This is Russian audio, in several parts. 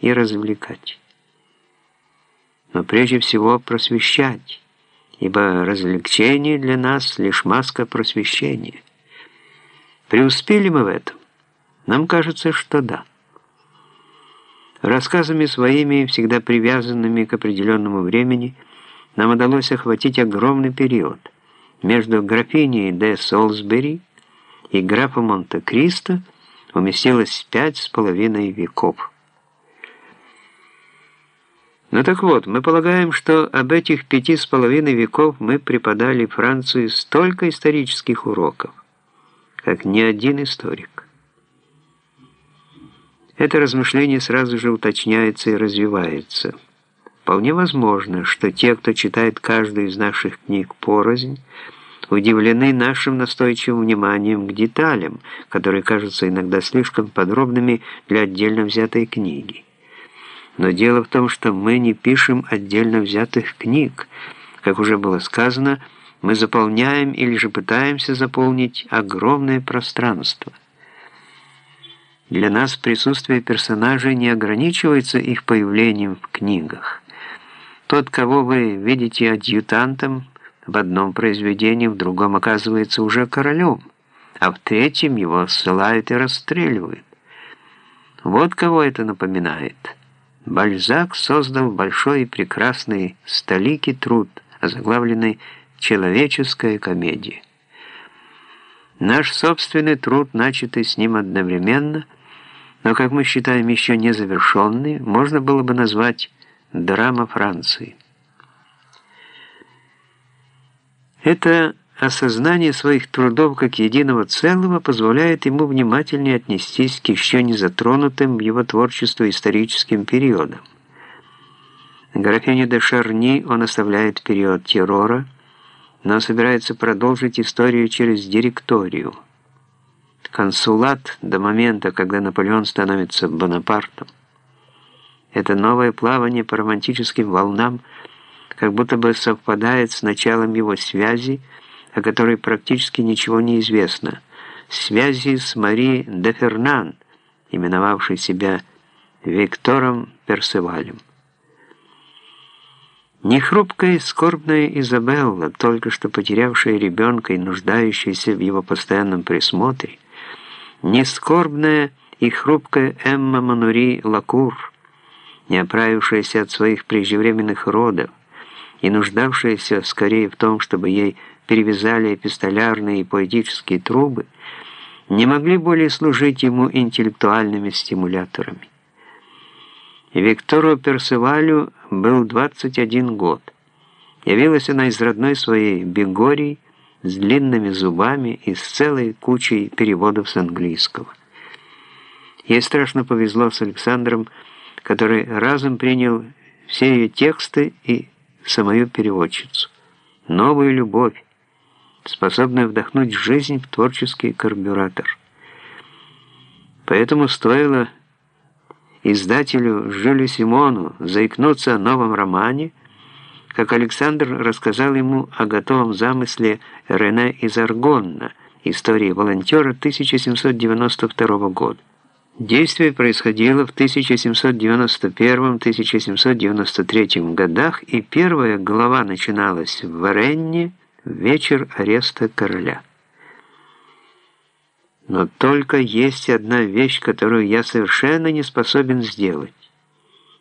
и развлекать. Но прежде всего просвещать, ибо развлечение для нас лишь маска просвещения. Преуспели мы в этом? Нам кажется, что да. Рассказами своими, всегда привязанными к определенному времени, нам удалось охватить огромный период между графиней де Солсбери и графом Монте-Кристо уместилось пять с половиной веков. Ну так вот, мы полагаем, что об этих пяти с половиной веков мы преподали Франции столько исторических уроков, как ни один историк. Это размышление сразу же уточняется и развивается. Вполне возможно, что те, кто читает каждую из наших книг порознь, удивлены нашим настойчивым вниманием к деталям, которые кажутся иногда слишком подробными для отдельно взятой книги. Но дело в том, что мы не пишем отдельно взятых книг. Как уже было сказано, мы заполняем или же пытаемся заполнить огромное пространство. Для нас присутствие персонажей не ограничивается их появлением в книгах. Тот, кого вы видите адъютантом, в одном произведении, в другом оказывается уже королем, а в третьем его ссылают и расстреливают. Вот кого это напоминает. Бальзак создал большой и прекрасный столикий труд, озаглавленный «Человеческая комедия». Наш собственный труд, начатый с ним одновременно, но, как мы считаем, еще не завершенный, можно было бы назвать «Драма Франции». Это осознание своих трудов как единого целого позволяет ему внимательнее отнестись к еще не затронутым в его творчеству историческим периодам. Графине де Шарни он оставляет период террора, но собирается продолжить историю через директорию. Консулат до момента, когда Наполеон становится Бонапартом. Это новое плавание по романтическим волнам – как будто бы совпадает с началом его связи, о которой практически ничего не известно, связи с Мари де Фернан, именовавшей себя Виктором Персевалем. Не хрупкая и скорбная Изабелла, только что потерявшая ребенка и нуждающаяся в его постоянном присмотре, не скорбная и хрупкая Эмма Манури Лакур, не оправившаяся от своих преждевременных родов, и нуждавшаяся скорее в том, чтобы ей перевязали эпистолярные и поэтические трубы, не могли более служить ему интеллектуальными стимуляторами. Виктору Персевалю был 21 год. Явилась она из родной своей Бегории с длинными зубами и с целой кучей переводов с английского. Ей страшно повезло с Александром, который разом принял все ее тексты и самую переводчицу. Новую любовь, способную вдохнуть жизнь в творческий карбюратор. Поэтому стоило издателю Жюлю Симону заикнуться о новом романе, как Александр рассказал ему о готовом замысле Рене из Аргонна, истории волонтера 1792 года. Действие происходило в 1791-1793 годах, и первая глава начиналась в Варенне в вечер ареста короля. Но только есть одна вещь, которую я совершенно не способен сделать.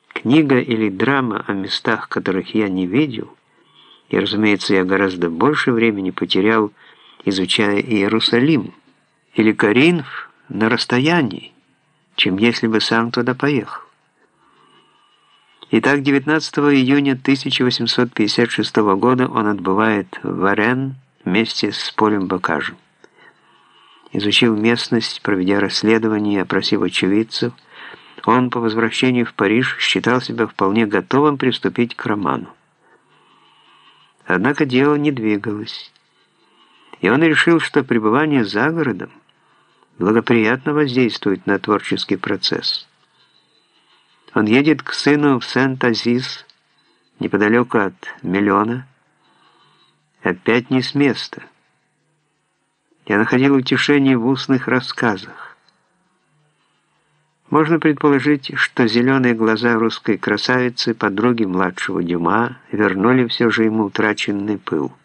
Книга или драма о местах, которых я не видел, и, разумеется, я гораздо больше времени потерял, изучая Иерусалим или Коринф на расстоянии, чем если бы сам туда поехал. Итак, 19 июня 1856 года он отбывает в Варен вместе с Полем Бакажем. Изучив местность, проведя расследование опросив очевидцев, он по возвращении в Париж считал себя вполне готовым приступить к роману. Однако дело не двигалось, и он решил, что пребывание за городом благоприятно воздействует на творческий процесс. Он едет к сыну в Сент-Азиз, неподалеку от Миллиона, опять не с места. Я находил утешение в устных рассказах. Можно предположить, что зеленые глаза русской красавицы, подруги младшего Дюма, вернули все же ему утраченный пыл –